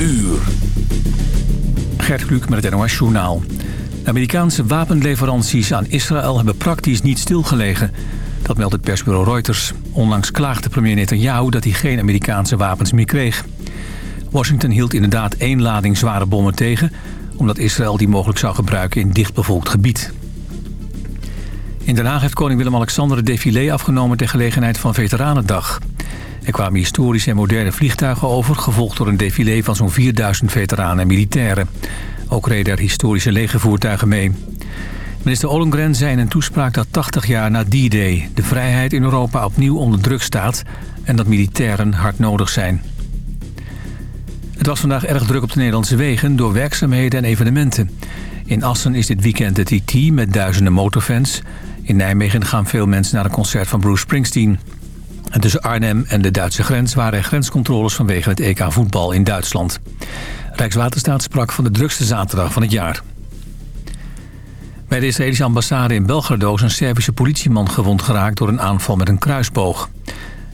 uur. Gert Kluk met het NOS Journaal. De Amerikaanse wapenleveranties aan Israël hebben praktisch niet stilgelegen. Dat meldt het persbureau Reuters. Onlangs klaagde premier Netanyahu dat hij geen Amerikaanse wapens meer kreeg. Washington hield inderdaad één lading zware bommen tegen... omdat Israël die mogelijk zou gebruiken in dichtbevolkt gebied. In Den Haag heeft koning Willem-Alexander het défilé afgenomen... ter gelegenheid van Veteranendag. Er kwamen historische en moderne vliegtuigen over... gevolgd door een défilé van zo'n 4000 veteranen en militairen. Ook reden er historische legervoertuigen mee. Minister Ollongren zei in een toespraak dat 80 jaar na D-Day... de vrijheid in Europa opnieuw onder druk staat... en dat militairen hard nodig zijn. Het was vandaag erg druk op de Nederlandse wegen... door werkzaamheden en evenementen. In Assen is dit weekend het IT met duizenden motorfans. In Nijmegen gaan veel mensen naar een concert van Bruce Springsteen. En tussen Arnhem en de Duitse grens waren grenscontroles vanwege het EK voetbal in Duitsland. Rijkswaterstaat sprak van de drukste zaterdag van het jaar. Bij de Israëlische ambassade in Belgrado is een Servische politieman gewond geraakt door een aanval met een kruisboog.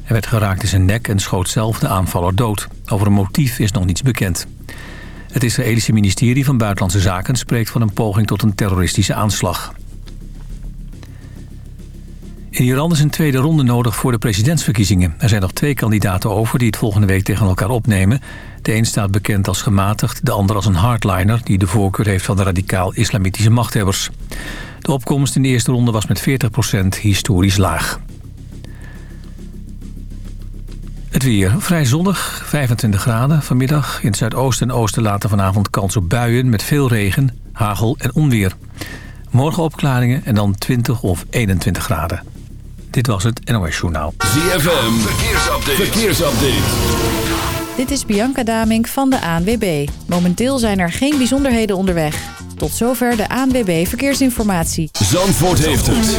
Hij werd geraakt in zijn nek en schoot zelf de aanvaller dood. Over een motief is nog niets bekend. Het Israëlische ministerie van Buitenlandse Zaken spreekt van een poging tot een terroristische aanslag. In Iran is een tweede ronde nodig voor de presidentsverkiezingen. Er zijn nog twee kandidaten over die het volgende week tegen elkaar opnemen. De een staat bekend als gematigd, de ander als een hardliner... die de voorkeur heeft van de radicaal-islamitische machthebbers. De opkomst in de eerste ronde was met 40% historisch laag. Het weer. Vrij zonnig, 25 graden vanmiddag. In het zuidoosten en oosten later vanavond kans op buien... met veel regen, hagel en onweer. Morgen opklaringen en dan 20 of 21 graden. Dit was het NOS Journaal. ZFM, verkeersupdate. verkeersupdate. Dit is Bianca Damink van de ANWB. Momenteel zijn er geen bijzonderheden onderweg. Tot zover de ANWB Verkeersinformatie. Zandvoort heeft het.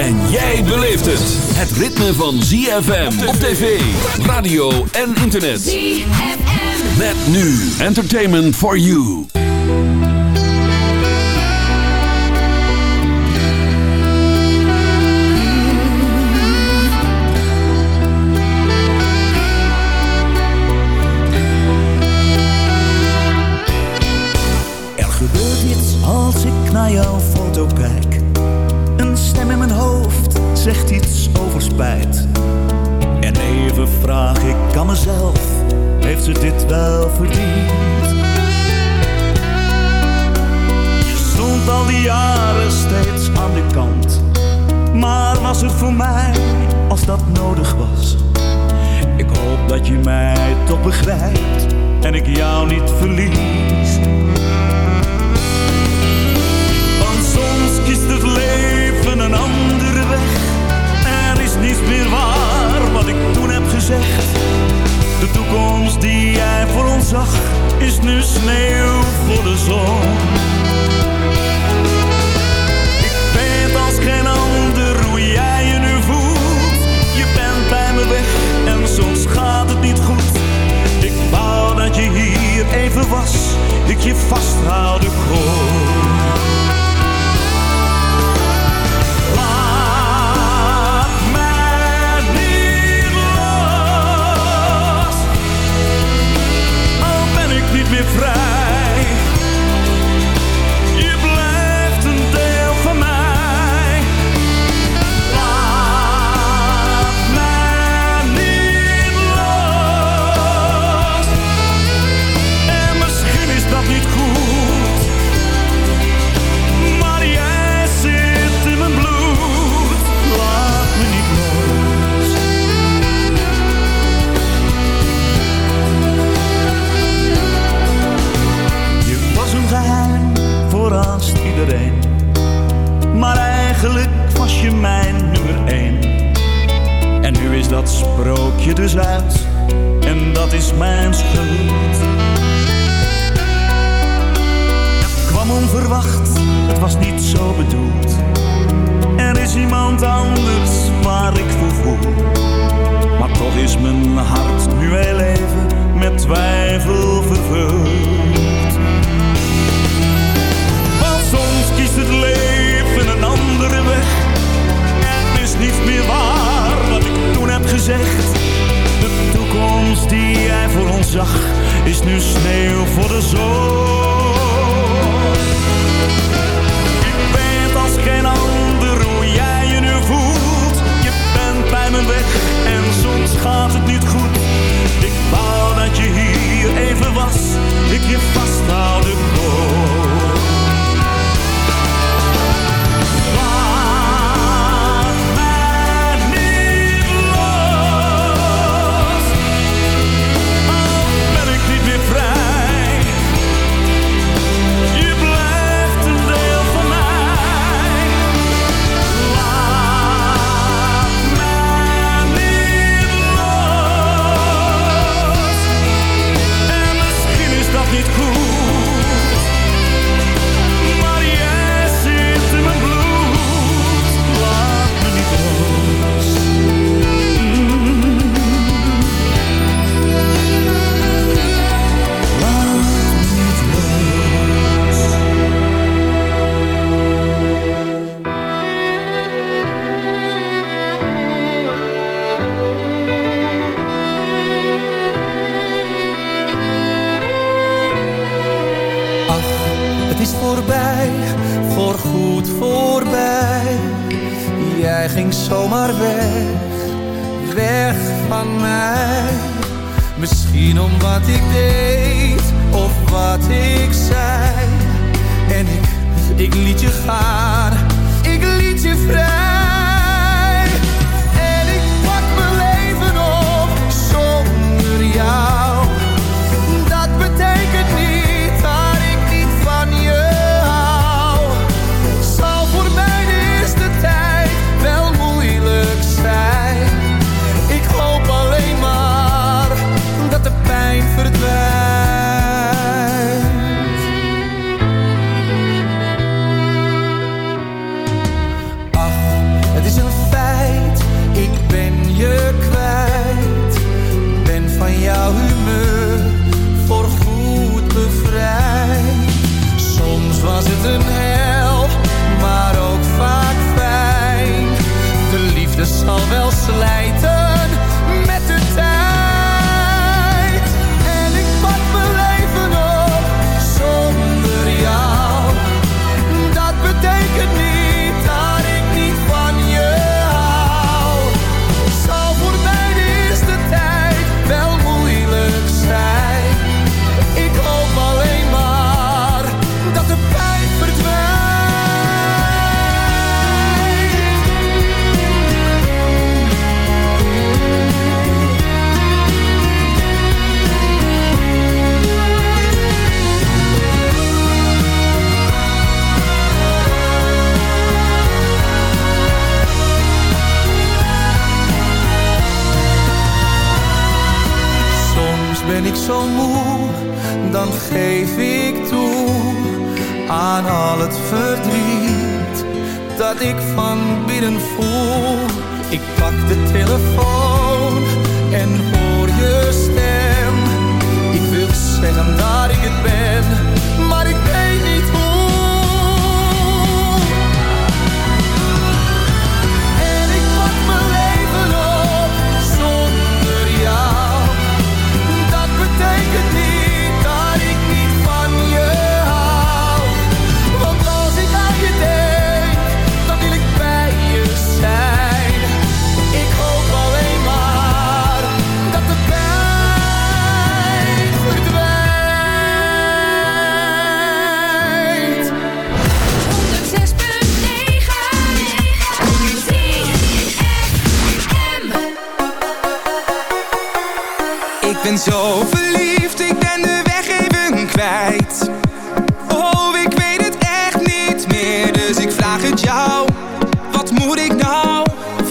En jij beleeft het. Het ritme van ZFM op tv, radio en internet. ZFM. Met nu Entertainment for You. En even vraag ik aan mezelf, heeft ze dit wel verdiend? Je stond al die jaren steeds aan de kant. Maar was het voor mij als dat nodig was? Ik hoop dat je mij toch begrijpt en ik jou niet verlies. kiest het leven een andere meer waar wat ik toen heb gezegd. De toekomst die jij voor ons zag, is nu sneeuw voor de zon. Ik weet als geen ander hoe jij je nu voelt. Je bent bij me weg en soms gaat het niet goed. Ik wou dat je hier even was, ik je vasthouden kon.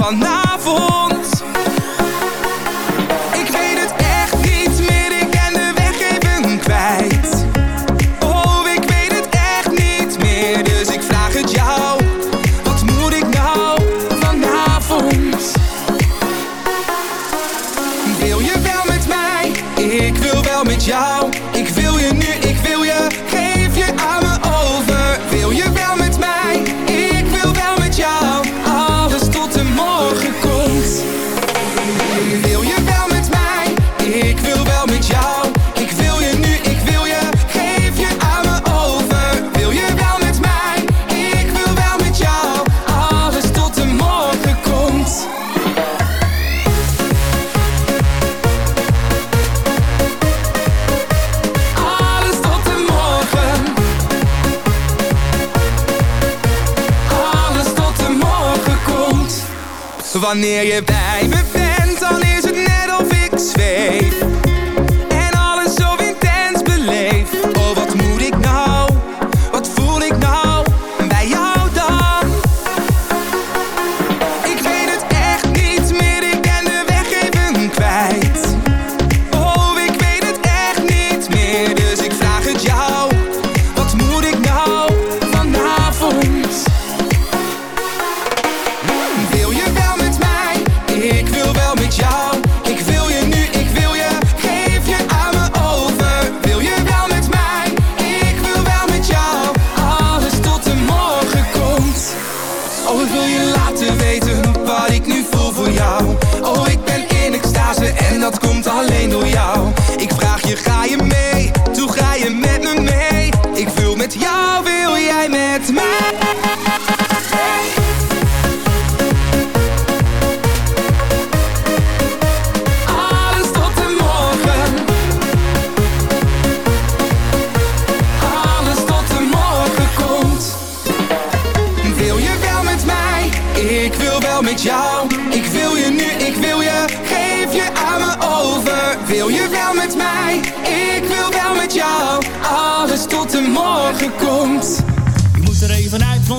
vanavond. Wanneer je bij me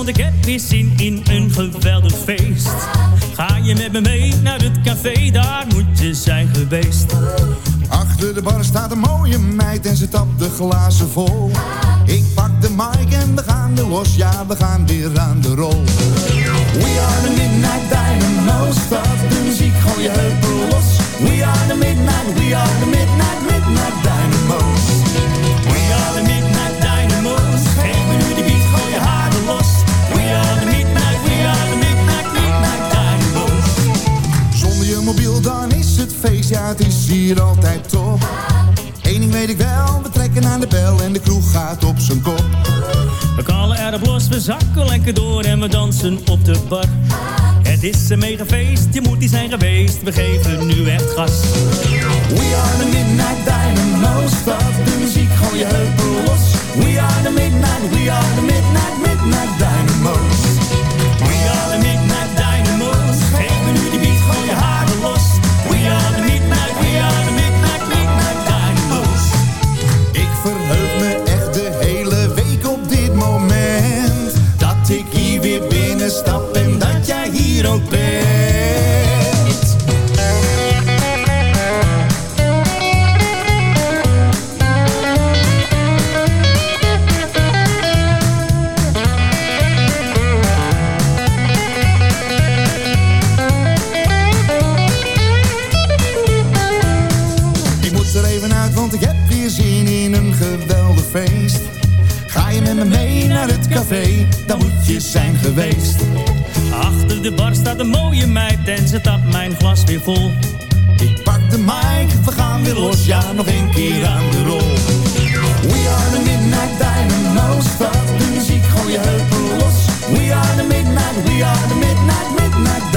ik heb weer zin in een geweldig feest. Ga je met me mee naar het café, daar moet je zijn geweest. Achter de bar staat een mooie meid en ze tapt de glazen vol. Ik pak de mic en we gaan er los, ja we gaan weer aan de rol. We are the Midnight Dynamo's, start de muziek, gooi je heupen los. We are the Midnight, we are the Midnight, Midnight Dynamo's. Mobiel dan is het feest, ja het is hier altijd top. Eén ding weet ik wel, we trekken aan de bel en de kroeg gaat op zijn kop. We kallen erop los, we zakken lekker door en we dansen op de bar. Het is een mega feest, je moet die zijn geweest. We geven nu echt gas. We are the Midnight Dynamo's, start de muziek, gooi je heupen los. We are the Midnight, we are the Midnight, Midnight Dynamo's. We are the Midnight staat een mooie meid en ze tapt mijn glas weer vol. Ik pak de mic, we gaan weer los, ja nog een keer aan de rol. We are the Midnight Dynamo's, start de muziek, gooi je heupen los. We are the Midnight, we are the Midnight, Midnight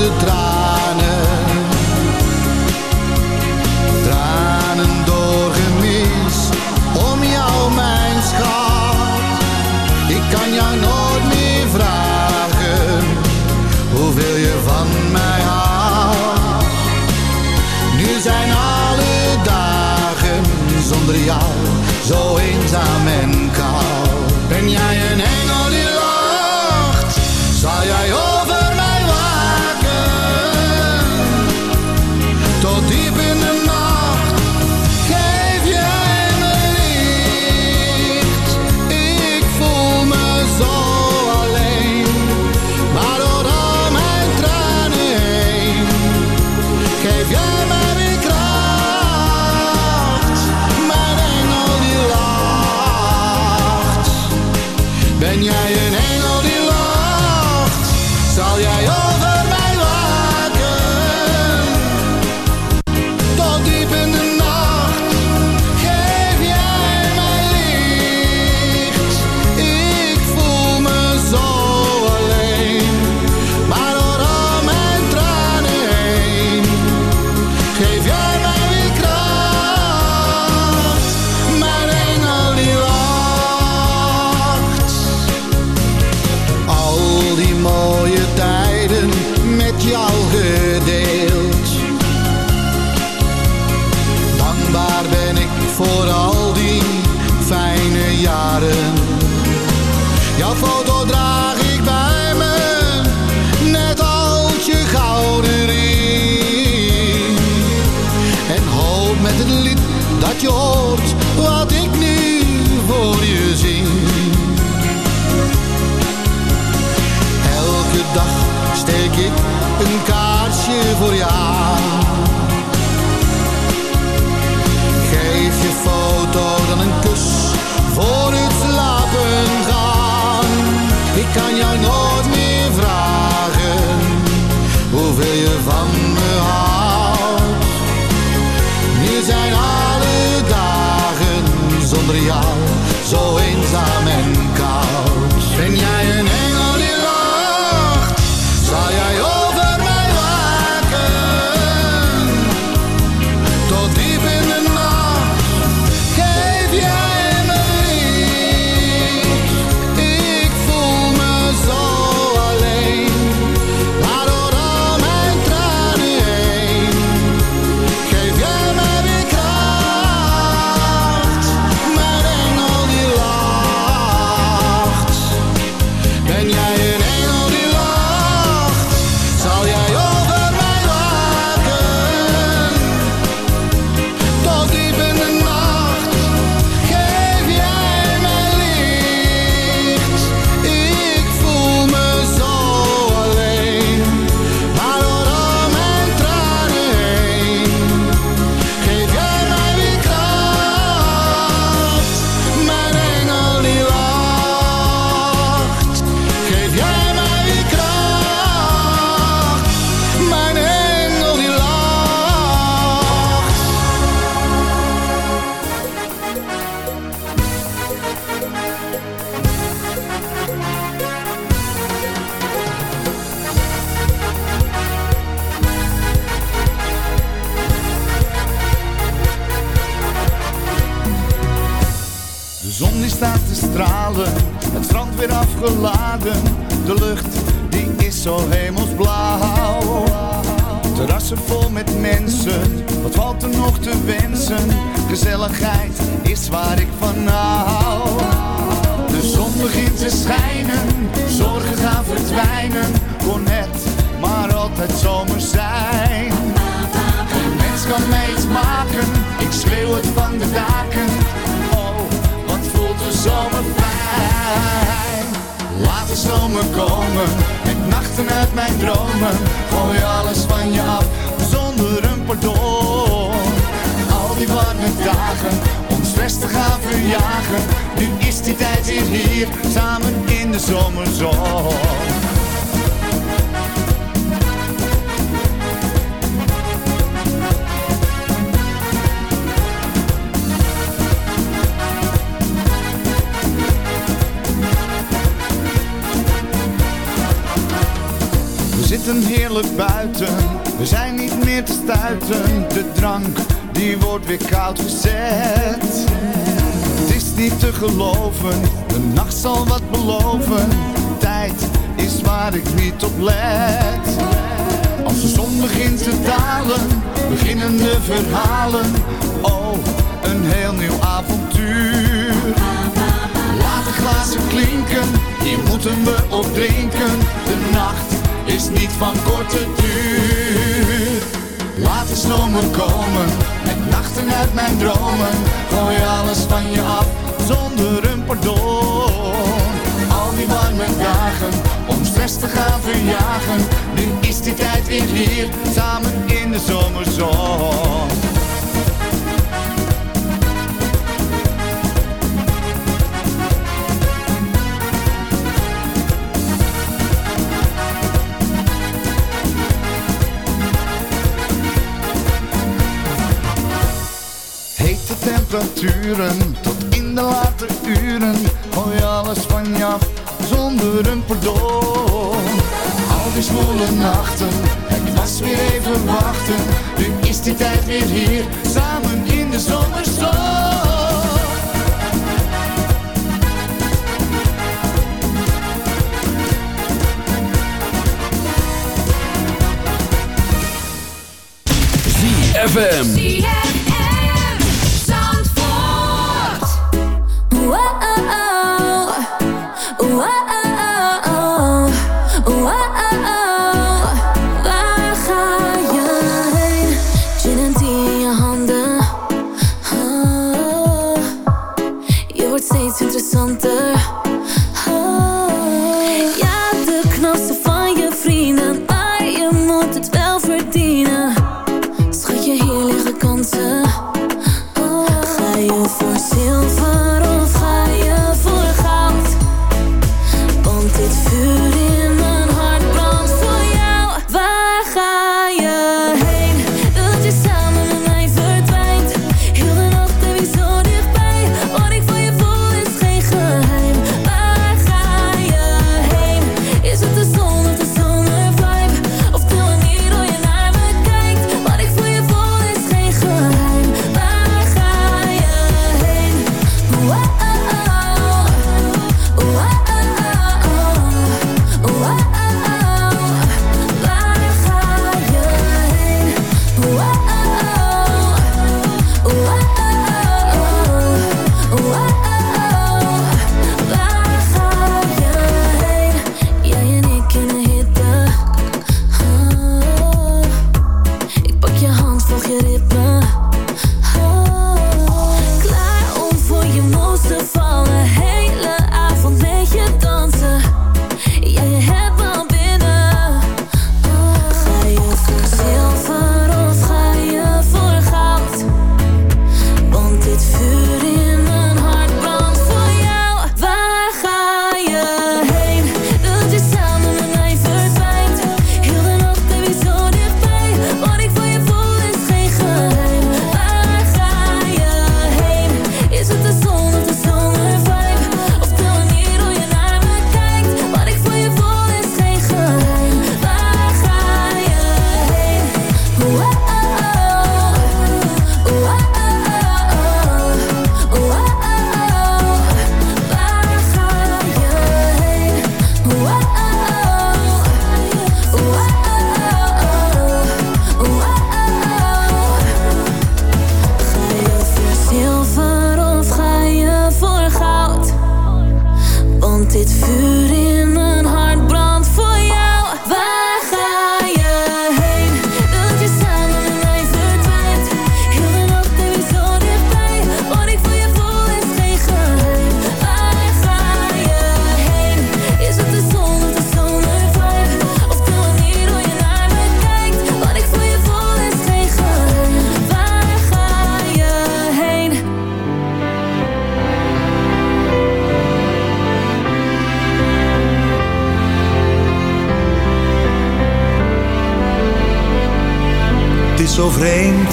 duizenden tranen. Ben jij een engel waar ik niet op let. Als de zon begint te dalen, beginnen de verhalen. Oh, een heel nieuw avontuur. Laat de glazen klinken, hier moeten we op drinken. De nacht is niet van korte duur. Laat de stromen komen, met nachten uit mijn dromen. Gooi alles van je af, zonder een pardon. Al die warme dagen te gaan verjagen. Nu is die tijd weer hier, samen in de zomerzon. Hete temperaturen tot in de late uren, gooi alles van je af zonder een pardon. Al die zwolle nachten, het was weer even wachten. Nu is die tijd weer hier, samen in de zomerstorm. ZFM.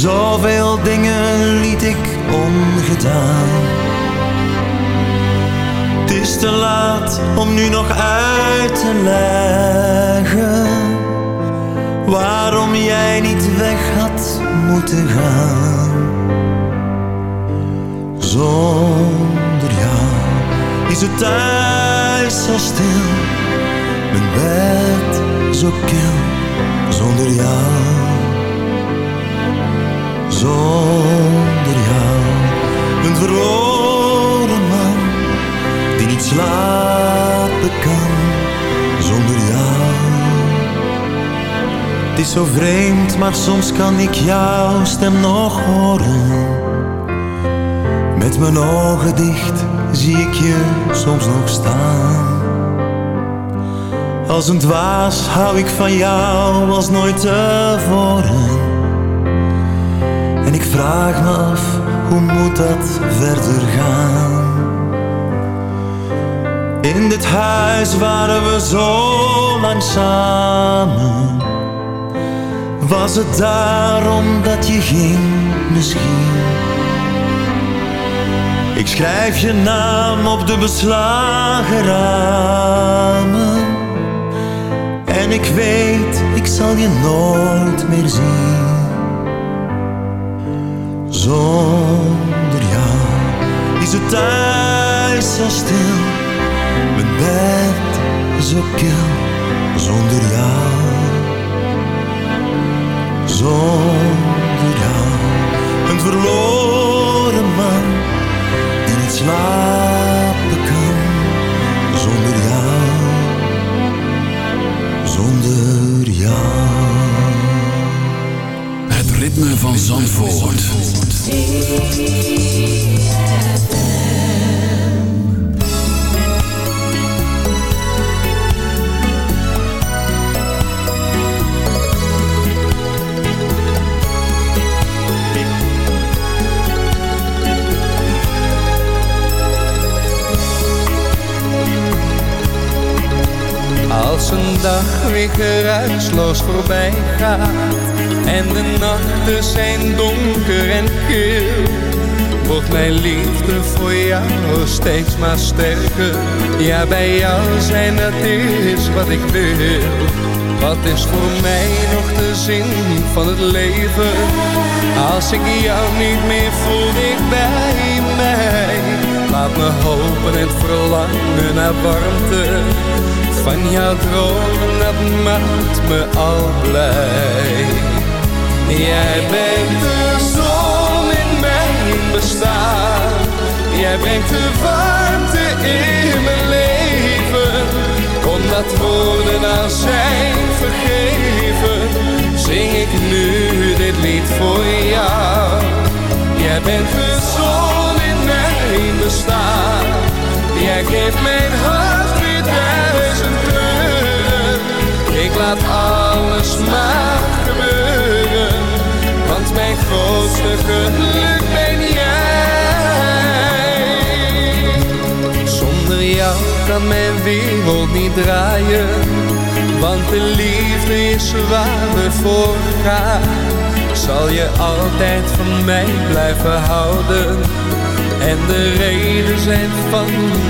Zoveel dingen liet ik ongedaan. Het is te laat om nu nog uit te leggen waarom jij niet weg had moeten gaan. Zonder jou is het thuis zo stil, mijn bed zo kil. Zonder jou, zonder jou, een verloren man die niet slapen kan. Zonder jou. Het is zo vreemd, maar soms kan ik jouw stem nog horen. Met mijn ogen dicht zie ik je soms nog staan. Als een dwaas hou ik van jou als nooit tevoren. En ik vraag me af, hoe moet dat verder gaan? In dit huis waren we zo lang samen. Was het daarom dat je ging misschien? Ik schrijf je naam op de beslagen ramen. En ik weet, ik zal je nooit meer zien. Zonder jou is het thuis zo stil. Mijn bed zo kil. Zonder jou. Zonder jou. Een verloren man die niet slapen kan. Zonder jou. Zonder jou. Het ritme van Zandvoort see Als een dag weer geruisloos voorbij gaat En de nachten zijn donker en kil Wordt mijn liefde voor jou steeds maar sterker. Ja, bij jou zijn dat is wat ik wil. Wat is voor mij nog de zin van het leven? Als ik jou niet meer voel dicht bij mij Laat me hopen en verlangen naar warmte van jouw dromen, dat maakt me al blij. Jij bent de zon in mijn bestaan. Jij brengt de warmte in mijn leven. Omdat woorden aan zijn vergeven, zing ik nu dit lied voor jou. Jij bent de zon in mijn bestaan. Jij geeft mijn hart duizend kleuren. Ik laat alles maar gebeuren. Want mijn grootste geluk ben jij. Zonder jou kan mijn wereld niet draaien. Want de liefde is waar voor gaan. Zal je altijd van mij blijven houden en de reden zijn van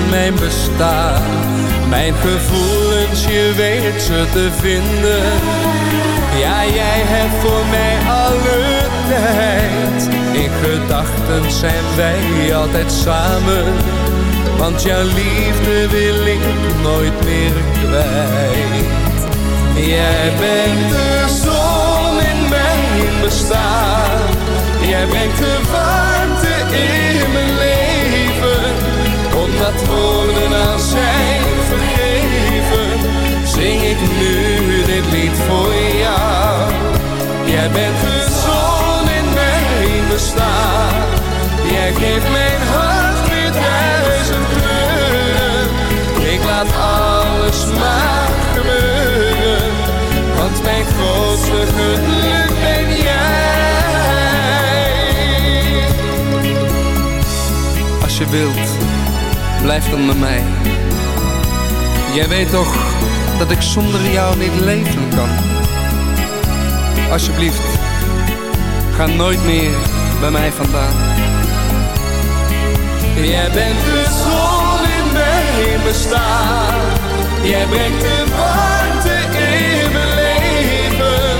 mijn bestaan. Mijn gevoelens, je weet ze te vinden. Ja, jij hebt voor mij alle tijd. In gedachten zijn wij altijd samen. Want jouw liefde wil ik nooit meer kwijt. Jij bent de zon in mijn bestaan. Jij brengt de warmte in mijn leven. Omdat woorden aan zijn Jij geeft mijn hart weer duizend kleuren. Ik laat alles maar gebeuren, want mijn grootste geluk ben jij. Als je wilt, blijf dan bij mij. Jij weet toch dat ik zonder jou niet leven kan. Alsjeblieft, ga nooit meer bij mij vandaan. Jij bent de zon in mijn bestaan. Jij brengt de warmte in mijn leven.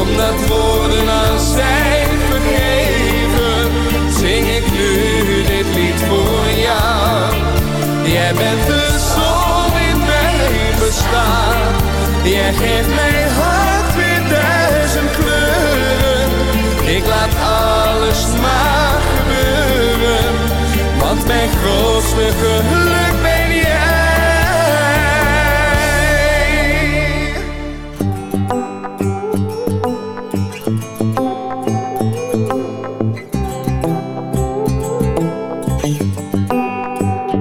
Omdat woorden als zijn vergeven, zing ik nu dit lied voor jou. Jij bent de zon in mijn bestaan. Jij geeft mijn hart weer duizend kleuren. Ik laat alles maar mijn grootste geluk ben jij.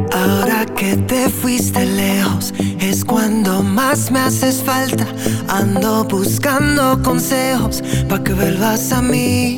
Ahora que te fuiste lejos es cuando más me haces falta. Ando buscando consejos pa' que vuelvas a mí.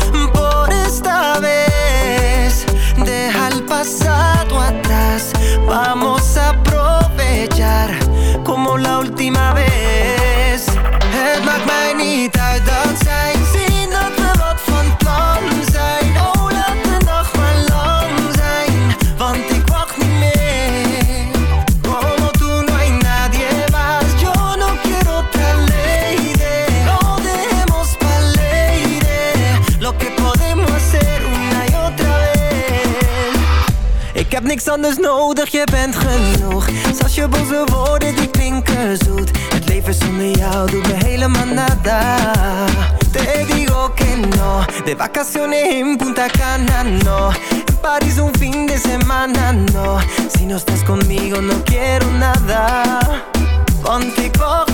La última vez. Het maakt mij niet uit dat zij zien dat we wat van plan zijn. Oh, laat de nacht maar lang zijn, want ik wacht niet meer. Como tú no hay nadie más, yo no quiero otra lady. No dejemos pa'l lady lo que podemos hacer una y otra vez. Ik heb niks anders nodig, je bent genoeg. Boze woorden die klinken zoet. Het leven zonder jou doet me helemaal nada. Te digo que no, de vacaciones en Punta Cana no. En París un fin de semana no. Si no estás conmigo no quiero nada. Want ik wacht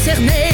Ik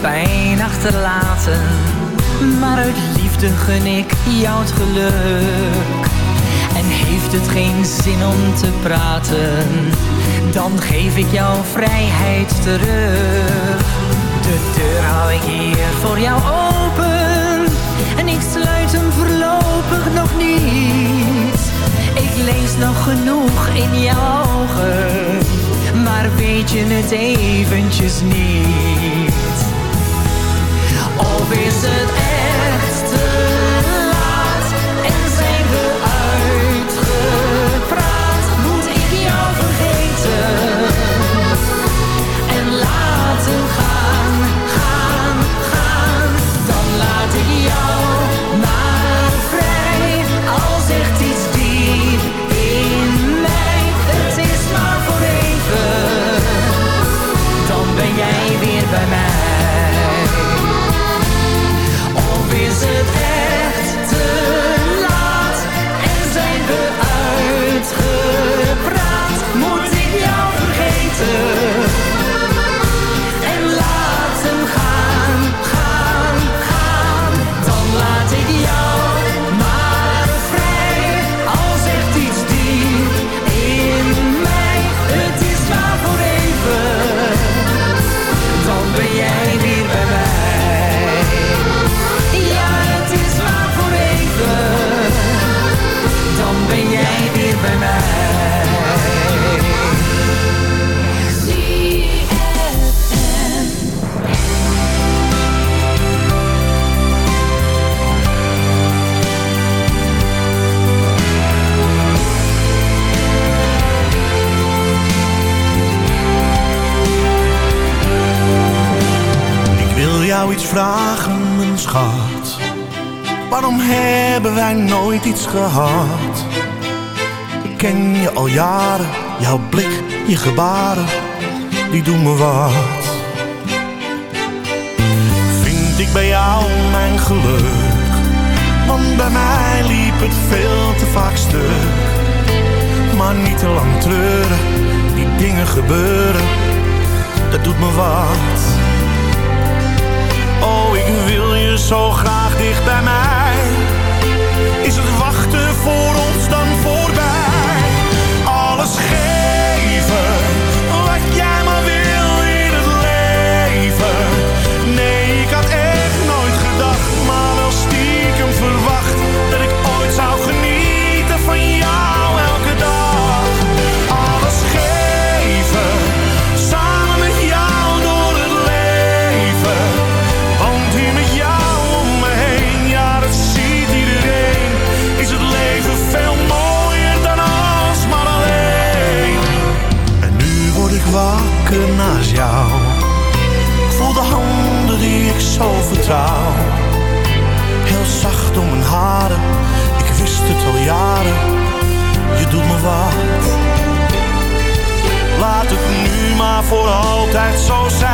pijn achterlaten. Maar uit liefde gun ik jou het geluk. En heeft het geen zin om te praten, dan geef ik jouw vrijheid terug. De deur hou ik hier voor jou open, en ik sluit hem voorlopig nog niet. Ik lees nog genoeg in jouw ogen, maar weet je het eventjes niet. We said Ik ken je al jaren, jouw blik, je gebaren, die doen me wat. Vind ik bij jou mijn geluk? Want bij mij liep het veel te vaak stuk. Maar niet te lang treuren, die dingen gebeuren, dat doet me wat. Oh, ik wil je zo graag dicht bij mij. Is het wachten voor ons dan voorbij? Alles geven, wakker naast jou. Voel de handen die ik zo vertrouw. Heel zacht om mijn haren, ik wist het al jaren. Je doet me wat. Laat het nu maar voor altijd zo zijn.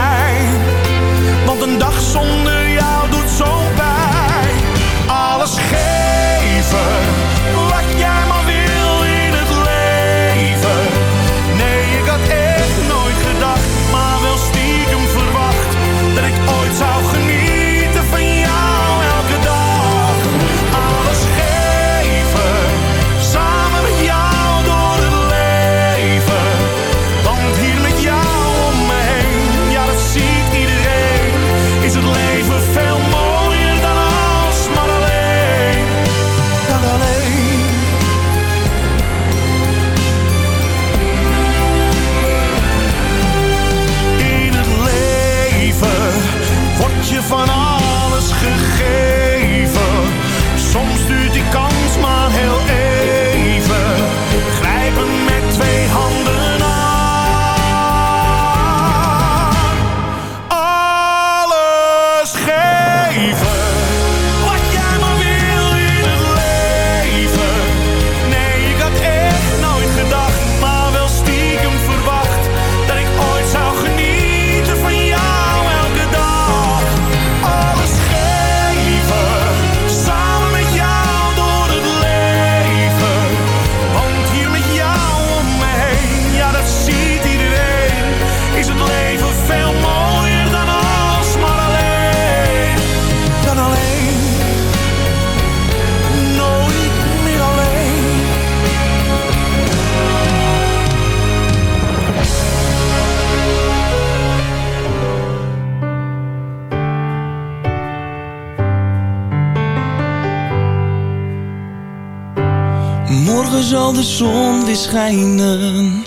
Morgen zal de zon weer schijnen.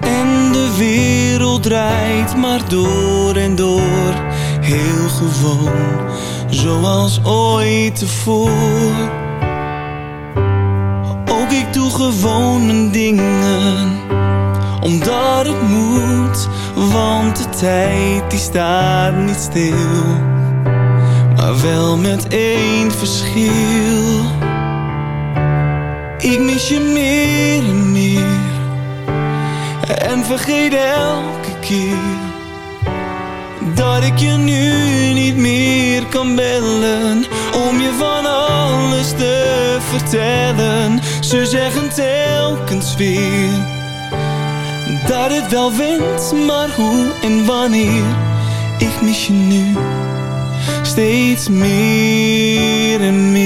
En de wereld draait maar door en door. Heel gewoon, zoals ooit tevoren. Ook ik doe gewoon mijn dingen Omdat het moet, want de tijd die staat niet stil. Maar wel met één verschil ik mis je meer en meer. En vergeet elke keer Dat ik je nu niet meer kan bellen Om je van alles te vertellen. Ze zeggen telkens weer Dat het wel went, maar hoe en wanneer. Ik mis je nu Steeds meer en meer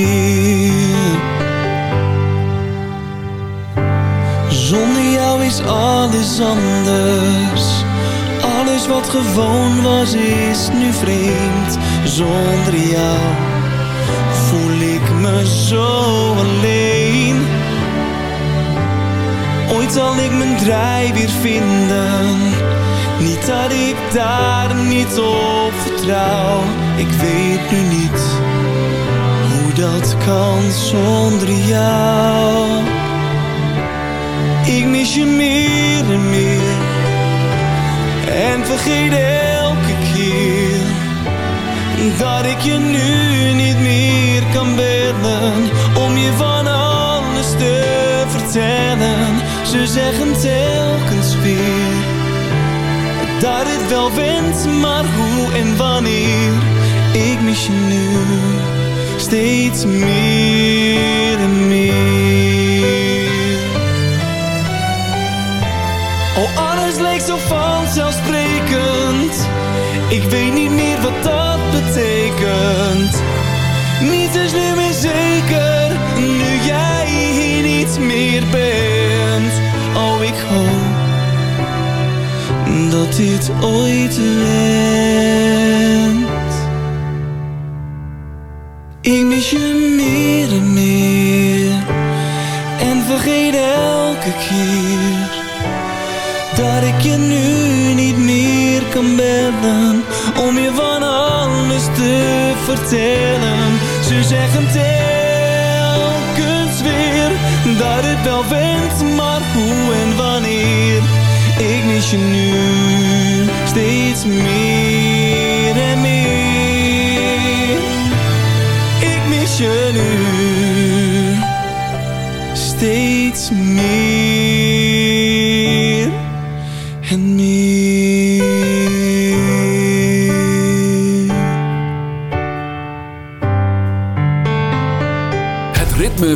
is alles anders. Alles wat gewoon was is nu vreemd. Zonder jou voel ik me zo alleen. Ooit zal ik mijn draai weer vinden. Niet dat ik daar niet op vertrouw. Ik weet nu niet hoe dat kan zonder jou. Ik mis je meer en meer. En vergeet elke keer Dat ik je nu niet meer kan bellen Om je van alles te vertellen. Ze zeggen telkens weer Dat het wel went, maar hoe en wanneer. Ik mis je nu steeds meer en meer Oh, alles leek zo vanzelfsprekend. Ik weet niet meer wat dat betekent. Niets is nu meer zeker Nu jij hier niet meer bent. Oh, ik hoop Dat dit ooit wendt Ik mis je meer en meer. En vergeet elke keer ik je nu niet meer kan bellen Om je van alles te vertellen. Ze zeggen telkens weer Dat het wel went Maar hoe en wanneer? Ik mis je nu steeds meer en meer. Ik mis je nu steeds meer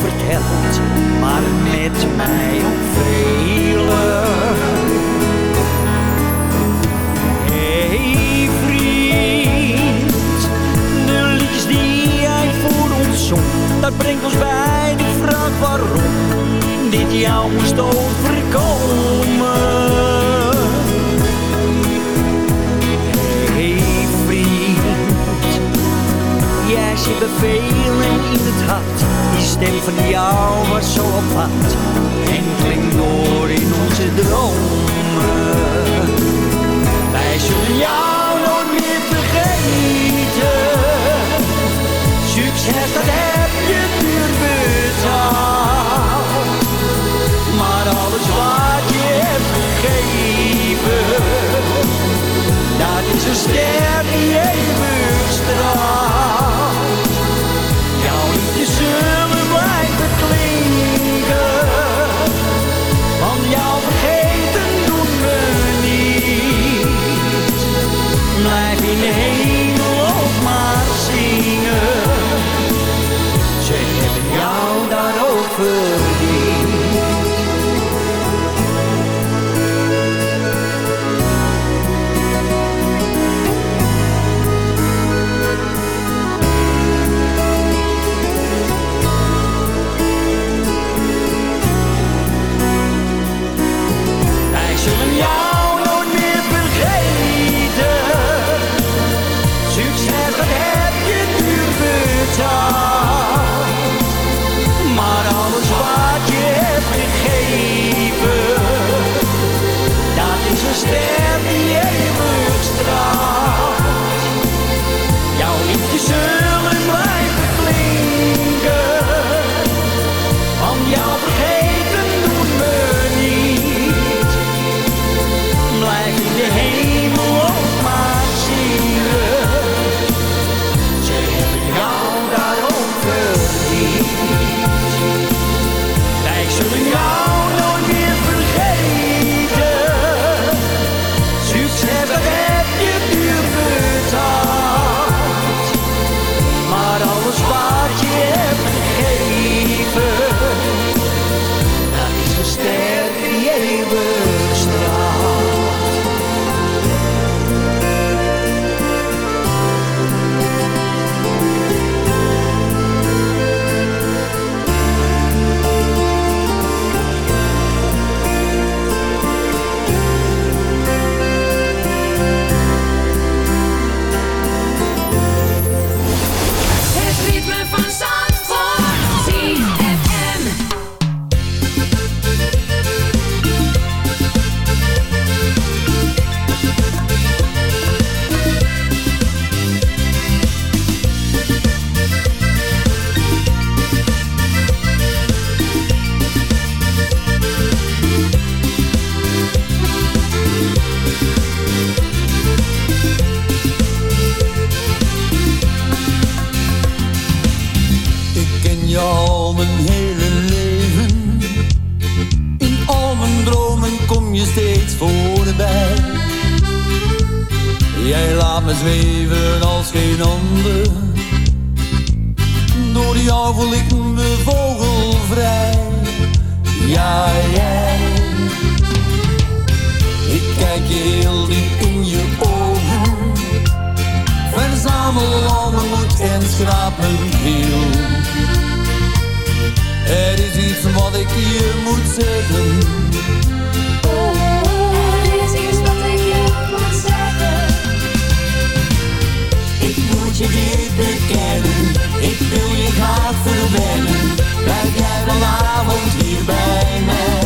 Verteld, maar met mij ook vele. Hey vriend, de liedjes die jij voor ons zong, dat brengt ons bij de vraag waarom dit jou moest overkomen. Zit bevelen in het hart. Die stem van jou was zo apart en klinkt door in onze dromen. Wij zullen jou nooit meer vergeten. Succes, dat heb je duur betaald. Maar alles wat je hebt gegeven, dat is een ster die dat en schraap mijn keel. Er is iets wat ik je moet zeggen. Er is iets wat ik je moet zeggen. Ik moet je dit bekennen. Ik wil je graag verwennen. Blijf jij vanavond hier bij mij.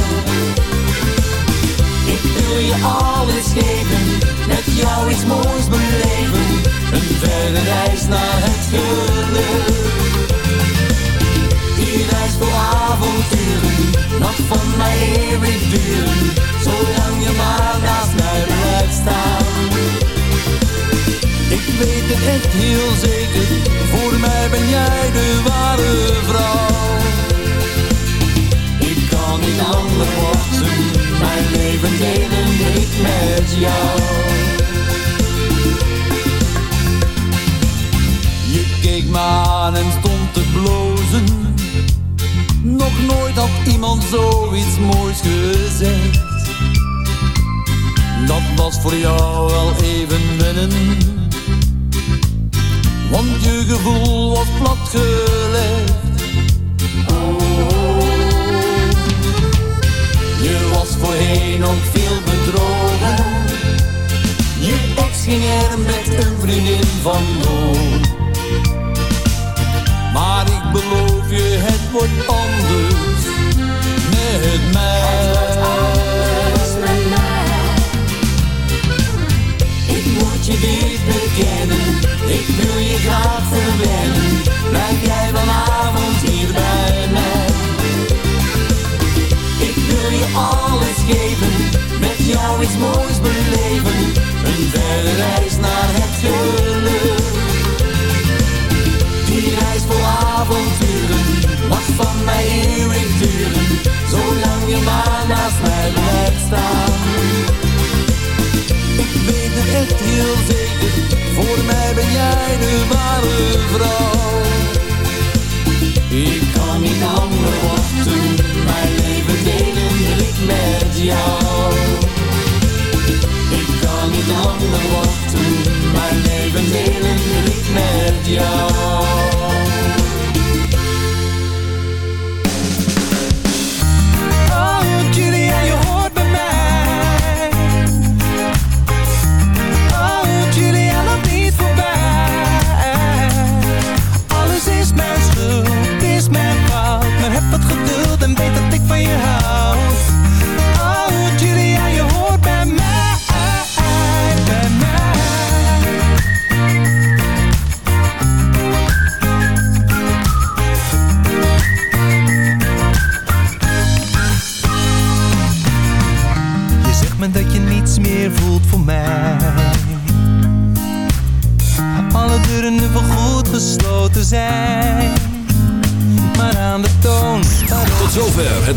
Ik wil je alles geven. Met jou iets moois beleven verre reis naar het huwelijk. Die reis door avonturen, nog van mij eeuwig duren, zolang je maar naast mij blijft staan. Ik weet het echt heel zeker, voor mij ben jij de ware vrouw. Ik kan niet anders wachten, mijn leven delen ik met jou. me en stond te blozen. Nog nooit had iemand zoiets moois gezegd. Dat was voor jou wel even wennen. Want je gevoel was platgelegd. Oh. Je was voorheen ook veel bedrogen. Je ex ging er met een vriendin van dood beloof je, het wordt anders met mij. Ik moet je dit bekennen, ik wil je graag verwennen. Blijf jij vanavond hier bij mij? Ik wil je alles geven, met jou iets moois beleven. Een verre reis naar het geluk. Avonturen mag van mij eeuwig duren, zolang je maar naast mij blijft staan. Ik weet het echt heel zeker, voor mij ben jij de ware vrouw. Ik kan niet langer wachten, mijn leven delen wil ik met jou. Ik kan niet langer wachten, mijn leven delen wil ik met jou.